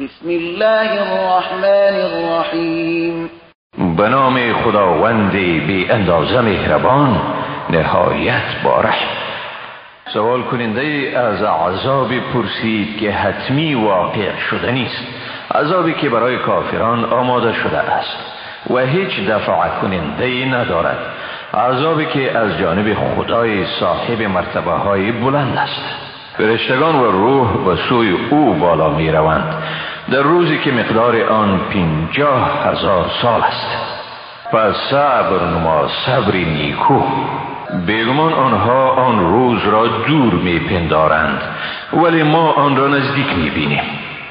بسم الله الرحمن الرحیم به نام خداوند بی اندازه مهربان نهایت باره سوال کننده از عذابی پرسید که حتمی واقع شده نیست. عذابی که برای کافران آماده شده است و هیچ دفع کننده ندارد. عذابی که از جانب خدای صاحب مرتبه های بلند است. فرشتگان و روح به سوی او بالا می روند در روزی که مقدار آن پینجاه هزار سال است. پس صبر نما صبری نیکو. بیگمان آنها آن روز را دور می پندارند ولی ما آن را نزدیک می بینیم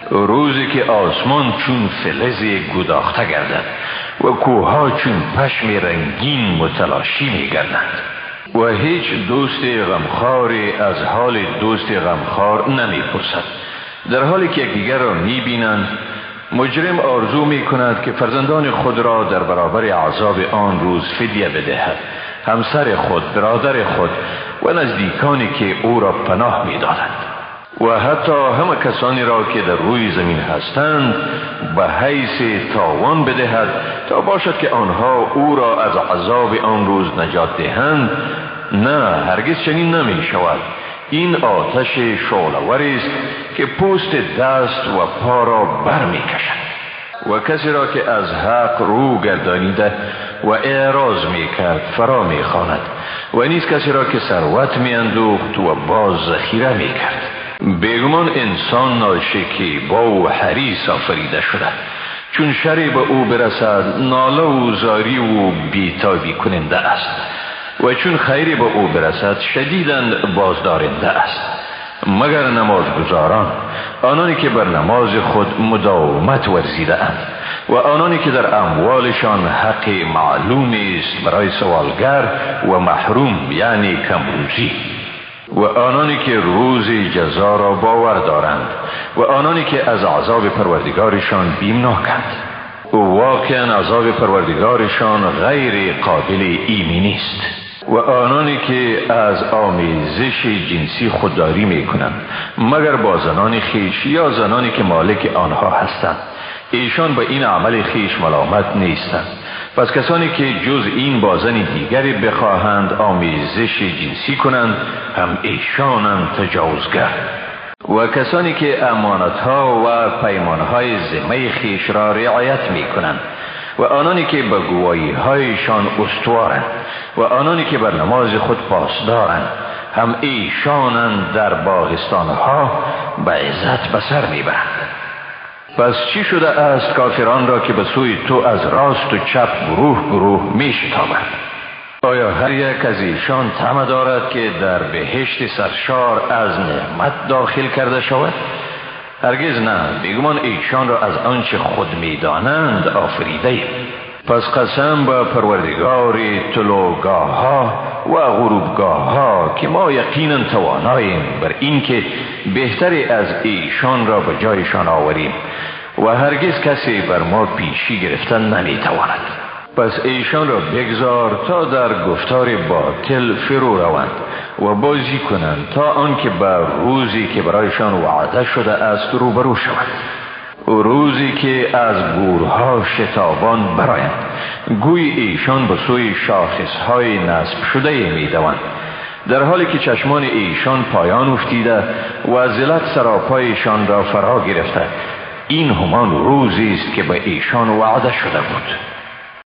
روزی که آسمان چون فلز گداخته گردد و کوها چون پشم رنگین متلاشی می گردند و هیچ دوست غمخاری از حال دوست غمخوار نمی پرسد در حالی که یکدیگر را می بینند مجرم آرزو می کند که فرزندان خود را در برابر عذاب آن روز فدیه بدهد. همسر خود برادر خود و نزدیکانی که او را پناه می دادند و حتی همه کسانی را که در روی زمین هستند به حیث تاوان بدهد تا باشد که آنها او را از عذاب آن روز نجات دهند. نه هرگز چنین نمی شود این آتش شعلور است که پوست دست و پا را بر می کشد و کسی را که از حق رو گردانیده و اعراض می کرد فرا می خاند و نیز کسی را که ثروت می اندوخت و باز ذخیره می کرد بیگمان انسان ناشکی با و حریص آفریده شده. چون شری به او برسد ناله و زاری و بیتابی کننده است. و چون خیری به او برسد شدیدن بازدارنده است. مگر نماز گزاران آنانی که بر نماز خود مداومت ورزیده و آنانی که در اموالشان حق معلوم است برای سوالگر و محروم یعنی کمروزی. و آنانی که روز جزا را باور دارند و آنانی که از عذاب پروردگارشان بیمناکند و واقعا عذاب پروردگارشان غیر قابل ایمی نیست. و آنانی که از آمیزش جنسی خودداری می کنند مگر با زنان خیش یا زنانی که مالک آنها هستند. ایشان به این عمل خیش ملامت نیستند. پس کسانی که جز این بازن دیگری بخواهند آمیزش جنسی کنند هم ایشانند تجاوزگر. و کسانی که امانتها و پیمانهای ذمه خیش را رعایت می کنند و آنانی که به گواهی هایشان استوارند و آنانی که بر نماز خود پاسدارند هم ایشانند در باغستانها به عزت به سر می‌برند. پس چی شده است کافران را که به سوی تو از راست و چپ گروه گروه می شتابند آیا هر یک از ایشان طمع دارد که در بهشت سرشار از نعمت داخل کرده شود؟ هرگز نه. بیگمان ایشان را از آنچه خود می‌دانند آفریده پس قسم به پروردگار طلوگاه ها و غروبگاه ها که ما یقینا تواناییم بر اینکه بهتری از ایشان را به جایشان آوریم و هرگز کسی بر ما پیشی گرفتن نمی‌تواند. پس ایشان را بگذار تا در گفتار باطل فرو روند و بازی کنند تا آنکه بر روزی که برایشان وعده شده است روبرو شوند. روزی که از گورها شتابان برایند گوی ایشان به سوی شاخصهای نصب شده می دوند در حالی که چشمان ایشان پایان افتیده و زلت سراپایشان را فرا گرفته. این همان روزی است که به ایشان وعده شده بود.